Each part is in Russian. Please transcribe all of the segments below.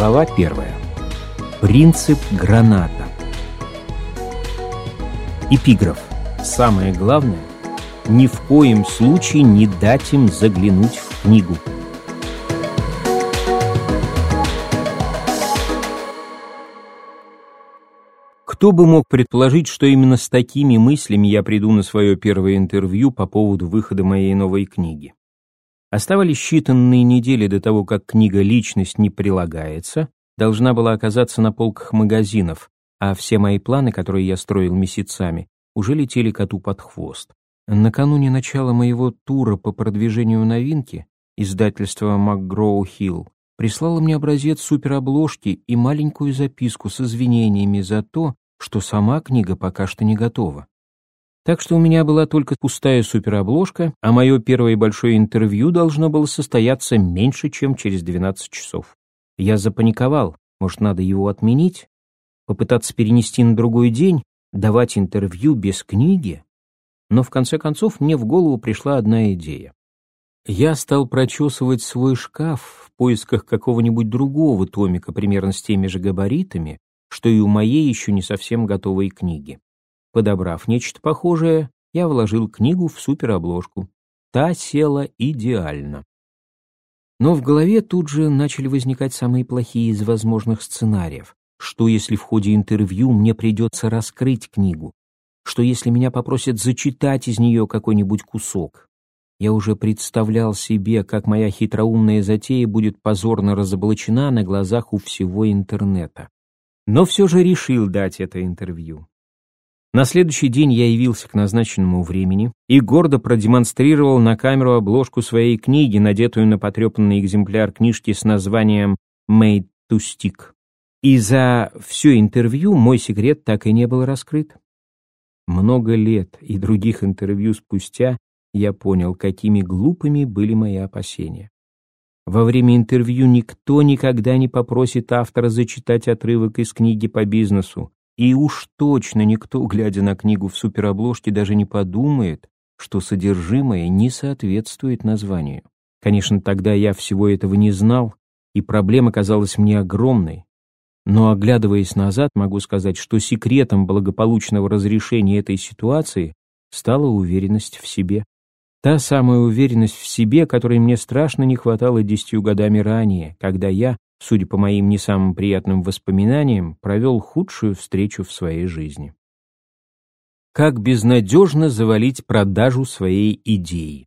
Глава первая. Принцип граната. Эпиграф. Самое главное – ни в коем случае не дать им заглянуть в книгу. Кто бы мог предположить, что именно с такими мыслями я приду на свое первое интервью по поводу выхода моей новой книги. Оставались считанные недели до того, как книга «Личность не прилагается» должна была оказаться на полках магазинов, а все мои планы, которые я строил месяцами, уже летели коту под хвост. Накануне начала моего тура по продвижению новинки издательство «МакГроу-Хилл» прислало мне образец суперобложки и маленькую записку с извинениями за то, что сама книга пока что не готова. Так что у меня была только пустая суперобложка, а мое первое большое интервью должно было состояться меньше, чем через 12 часов. Я запаниковал, может, надо его отменить? Попытаться перенести на другой день, давать интервью без книги? Но в конце концов мне в голову пришла одна идея. Я стал прочесывать свой шкаф в поисках какого-нибудь другого томика примерно с теми же габаритами, что и у моей еще не совсем готовой книги. Подобрав нечто похожее, я вложил книгу в суперобложку. Та села идеально. Но в голове тут же начали возникать самые плохие из возможных сценариев. Что если в ходе интервью мне придется раскрыть книгу? Что если меня попросят зачитать из нее какой-нибудь кусок? Я уже представлял себе, как моя хитроумная затея будет позорно разоблачена на глазах у всего интернета. Но все же решил дать это интервью. На следующий день я явился к назначенному времени и гордо продемонстрировал на камеру обложку своей книги, надетую на потрепанный экземпляр книжки с названием «Made to Stick». И за все интервью мой секрет так и не был раскрыт. Много лет и других интервью спустя я понял, какими глупыми были мои опасения. Во время интервью никто никогда не попросит автора зачитать отрывок из книги по бизнесу, и уж точно никто, глядя на книгу в суперобложке, даже не подумает, что содержимое не соответствует названию. Конечно, тогда я всего этого не знал, и проблема казалась мне огромной. Но, оглядываясь назад, могу сказать, что секретом благополучного разрешения этой ситуации стала уверенность в себе. Та самая уверенность в себе, которой мне страшно не хватало десятью годами ранее, когда я, судя по моим не самым приятным воспоминаниям, провел худшую встречу в своей жизни. Как безнадежно завалить продажу своей идеи.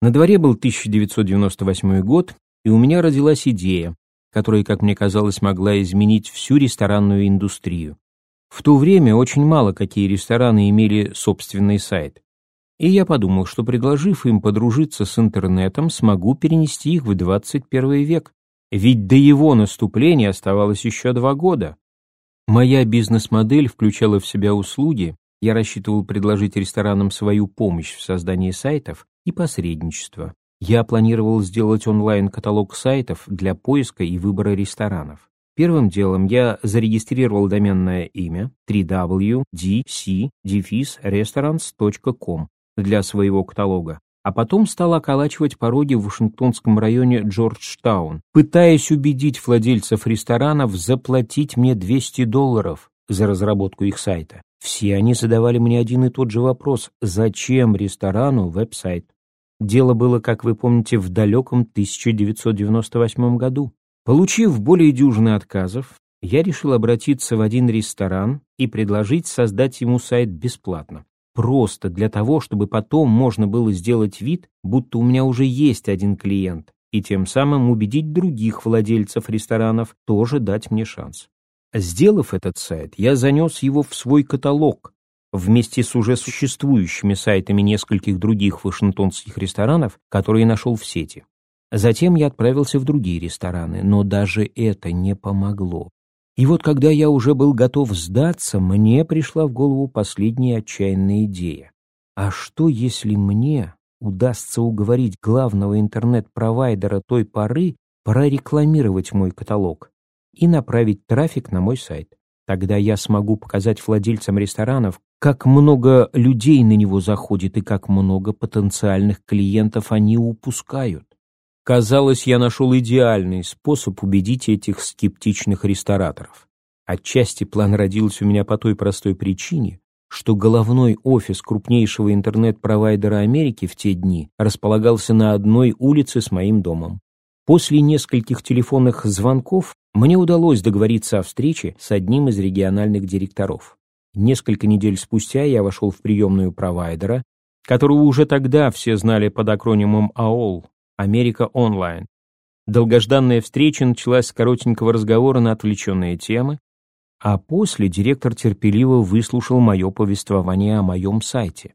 На дворе был 1998 год, и у меня родилась идея, которая, как мне казалось, могла изменить всю ресторанную индустрию. В то время очень мало какие рестораны имели собственный сайт. И я подумал, что предложив им подружиться с интернетом, смогу перенести их в 21 век, ведь до его наступления оставалось еще два года. Моя бизнес-модель включала в себя услуги, я рассчитывал предложить ресторанам свою помощь в создании сайтов и посредничество. Я планировал сделать онлайн-каталог сайтов для поиска и выбора ресторанов. Первым делом я зарегистрировал доменное имя www.dc-restaurants.com для своего каталога, а потом стал околачивать пороги в Вашингтонском районе Джорджтаун, пытаясь убедить владельцев ресторанов заплатить мне 200 долларов за разработку их сайта. Все они задавали мне один и тот же вопрос – зачем ресторану веб-сайт? Дело было, как вы помните, в далеком 1998 году. Получив более дюжины отказов, я решил обратиться в один ресторан и предложить создать ему сайт бесплатно. Просто для того, чтобы потом можно было сделать вид, будто у меня уже есть один клиент, и тем самым убедить других владельцев ресторанов тоже дать мне шанс. Сделав этот сайт, я занес его в свой каталог вместе с уже существующими сайтами нескольких других вашингтонских ресторанов, которые нашел в сети. Затем я отправился в другие рестораны, но даже это не помогло. И вот когда я уже был готов сдаться, мне пришла в голову последняя отчаянная идея. А что, если мне удастся уговорить главного интернет-провайдера той поры прорекламировать мой каталог и направить трафик на мой сайт? Тогда я смогу показать владельцам ресторанов, как много людей на него заходит и как много потенциальных клиентов они упускают. Казалось, я нашел идеальный способ убедить этих скептичных рестораторов. Отчасти план родился у меня по той простой причине, что головной офис крупнейшего интернет-провайдера Америки в те дни располагался на одной улице с моим домом. После нескольких телефонных звонков мне удалось договориться о встрече с одним из региональных директоров. Несколько недель спустя я вошел в приемную провайдера, которого уже тогда все знали под акронимом АОЛ – Америка Онлайн. Долгожданная встреча началась с коротенького разговора на отвлеченные темы, а после директор терпеливо выслушал мое повествование о моем сайте.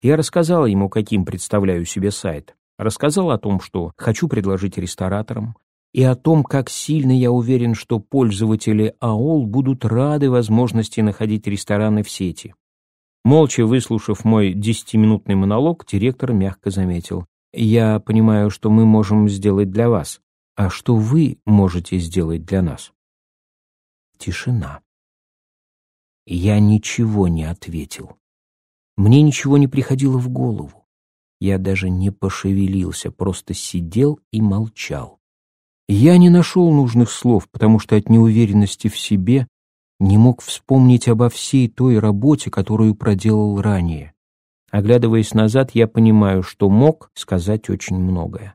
Я рассказал ему, каким представляю себе сайт, рассказал о том, что хочу предложить рестораторам, и о том, как сильно я уверен, что пользователи АОЛ будут рады возможности находить рестораны в сети. Молча выслушав мой десятиминутный монолог, директор мягко заметил. «Я понимаю, что мы можем сделать для вас. А что вы можете сделать для нас?» Тишина. Я ничего не ответил. Мне ничего не приходило в голову. Я даже не пошевелился, просто сидел и молчал. Я не нашел нужных слов, потому что от неуверенности в себе не мог вспомнить обо всей той работе, которую проделал ранее. Оглядываясь назад, я понимаю, что мог сказать очень многое.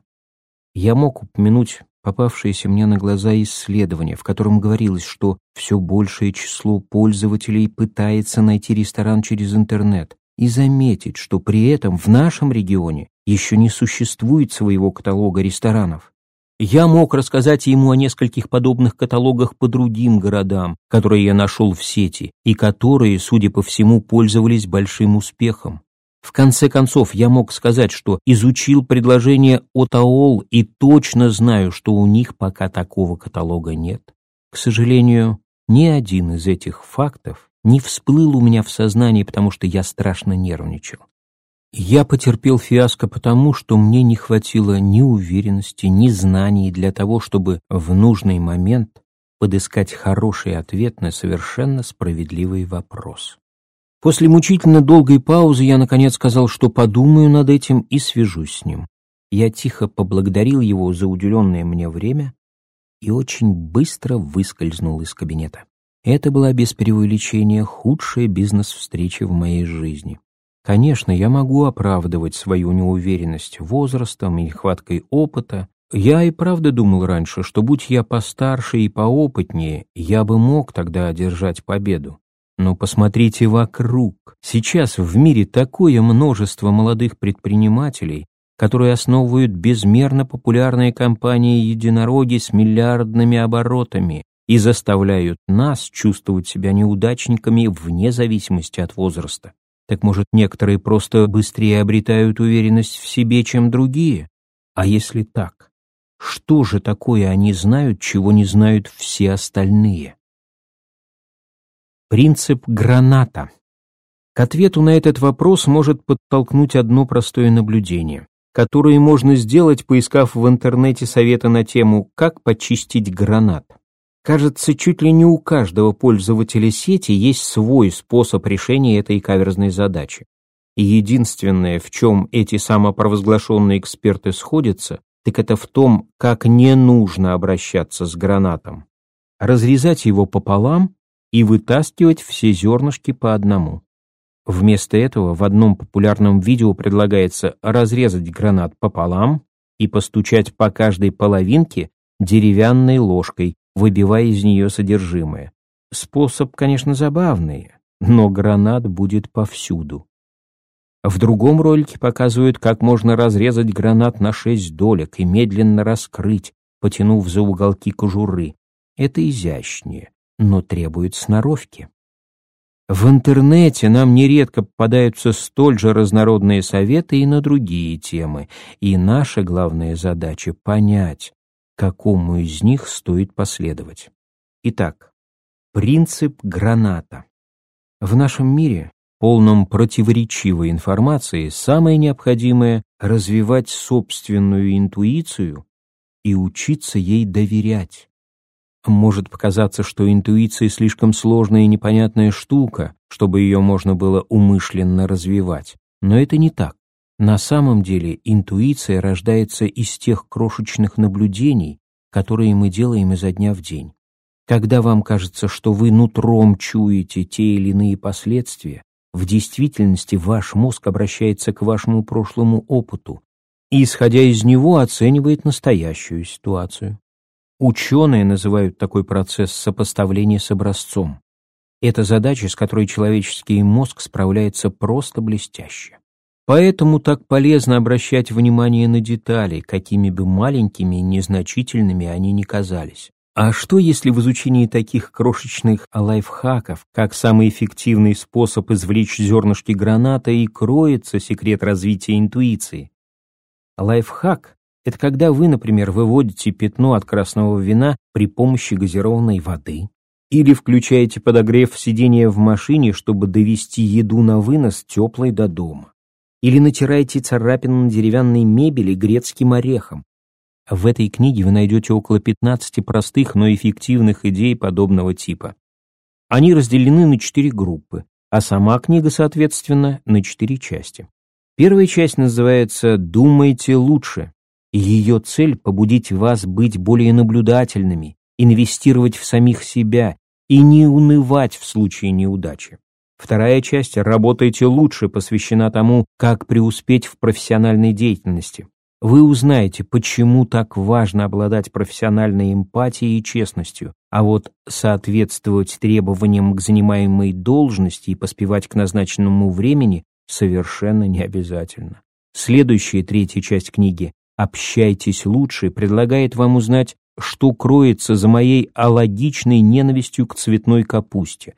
Я мог упомянуть попавшееся мне на глаза исследование, в котором говорилось, что все большее число пользователей пытается найти ресторан через интернет, и заметить, что при этом в нашем регионе еще не существует своего каталога ресторанов. Я мог рассказать ему о нескольких подобных каталогах по другим городам, которые я нашел в сети, и которые, судя по всему, пользовались большим успехом. В конце концов, я мог сказать, что изучил предложение от АОЛ и точно знаю, что у них пока такого каталога нет. К сожалению, ни один из этих фактов не всплыл у меня в сознании, потому что я страшно нервничал. Я потерпел фиаско потому, что мне не хватило ни уверенности, ни знаний для того, чтобы в нужный момент подыскать хороший ответ на совершенно справедливый вопрос. После мучительно долгой паузы я наконец сказал, что подумаю над этим и свяжусь с ним. Я тихо поблагодарил его за уделенное мне время и очень быстро выскользнул из кабинета. Это была без преувеличения худшая бизнес-встреча в моей жизни. Конечно, я могу оправдывать свою неуверенность возрастом и нехваткой опыта. Я и правда думал раньше, что будь я постарше и поопытнее, я бы мог тогда одержать победу. Но посмотрите вокруг. Сейчас в мире такое множество молодых предпринимателей, которые основывают безмерно популярные компании-единороги с миллиардными оборотами и заставляют нас чувствовать себя неудачниками вне зависимости от возраста. Так может, некоторые просто быстрее обретают уверенность в себе, чем другие? А если так, что же такое они знают, чего не знают все остальные? Принцип граната. К ответу на этот вопрос может подтолкнуть одно простое наблюдение, которое можно сделать, поискав в интернете советы на тему «Как почистить гранат». Кажется, чуть ли не у каждого пользователя сети есть свой способ решения этой каверзной задачи. И единственное, в чем эти самопровозглашенные эксперты сходятся, так это в том, как не нужно обращаться с гранатом. Разрезать его пополам и вытаскивать все зернышки по одному. Вместо этого в одном популярном видео предлагается разрезать гранат пополам и постучать по каждой половинке деревянной ложкой, выбивая из нее содержимое. Способ, конечно, забавный, но гранат будет повсюду. В другом ролике показывают, как можно разрезать гранат на шесть долек и медленно раскрыть, потянув за уголки кожуры. Это изящнее но требует сноровки. В интернете нам нередко попадаются столь же разнородные советы и на другие темы, и наша главная задача — понять, какому из них стоит последовать. Итак, принцип граната. В нашем мире, полном противоречивой информации, самое необходимое — развивать собственную интуицию и учиться ей доверять. Может показаться, что интуиция слишком сложная и непонятная штука, чтобы ее можно было умышленно развивать. Но это не так. На самом деле интуиция рождается из тех крошечных наблюдений, которые мы делаем изо дня в день. Когда вам кажется, что вы нутром чуете те или иные последствия, в действительности ваш мозг обращается к вашему прошлому опыту и, исходя из него, оценивает настоящую ситуацию. Ученые называют такой процесс сопоставления с образцом. Это задача, с которой человеческий мозг справляется просто блестяще. Поэтому так полезно обращать внимание на детали, какими бы маленькими и незначительными они ни казались. А что, если в изучении таких крошечных лайфхаков, как самый эффективный способ извлечь зернышки граната, и кроется секрет развития интуиции? Лайфхак – это когда вы, например, выводите пятно от красного вина при помощи газированной воды, или включаете подогрев сидения в машине, чтобы довести еду на вынос теплой до дома или натираете царапины на деревянной мебели грецким орехом. В этой книге вы найдете около 15 простых, но эффективных идей подобного типа. Они разделены на четыре группы, а сама книга, соответственно, на четыре части. Первая часть называется «Думайте лучше». Ее цель – побудить вас быть более наблюдательными, инвестировать в самих себя и не унывать в случае неудачи. Вторая часть «Работайте лучше» посвящена тому, как преуспеть в профессиональной деятельности. Вы узнаете, почему так важно обладать профессиональной эмпатией и честностью, а вот соответствовать требованиям к занимаемой должности и поспевать к назначенному времени совершенно не обязательно. Следующая третья часть книги «Общайтесь лучше» предлагает вам узнать, что кроется за моей алогичной ненавистью к цветной капусте,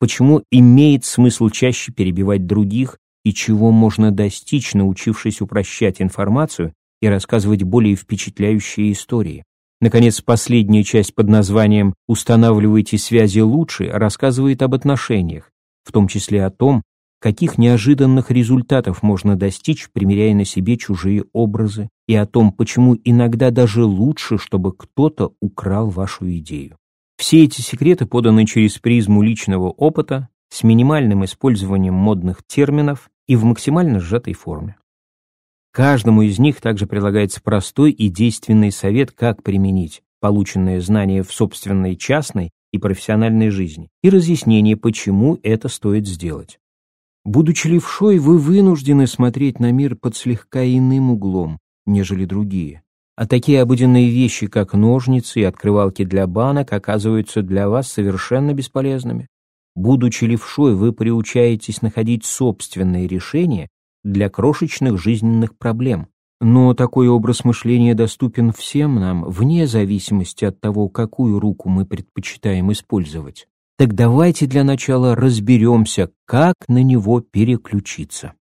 почему имеет смысл чаще перебивать других и чего можно достичь, научившись упрощать информацию и рассказывать более впечатляющие истории. Наконец, последняя часть под названием «Устанавливайте связи лучше» рассказывает об отношениях, в том числе о том, каких неожиданных результатов можно достичь, примеряя на себе чужие образы, и о том, почему иногда даже лучше, чтобы кто-то украл вашу идею. Все эти секреты поданы через призму личного опыта, с минимальным использованием модных терминов и в максимально сжатой форме. Каждому из них также прилагается простой и действенный совет, как применить полученные знания в собственной частной и профессиональной жизни, и разъяснение, почему это стоит сделать. Будучи левшой, вы вынуждены смотреть на мир под слегка иным углом, нежели другие. А такие обыденные вещи, как ножницы и открывалки для банок, оказываются для вас совершенно бесполезными. Будучи левшой, вы приучаетесь находить собственные решения для крошечных жизненных проблем. Но такой образ мышления доступен всем нам, вне зависимости от того, какую руку мы предпочитаем использовать. Так давайте для начала разберемся, как на него переключиться.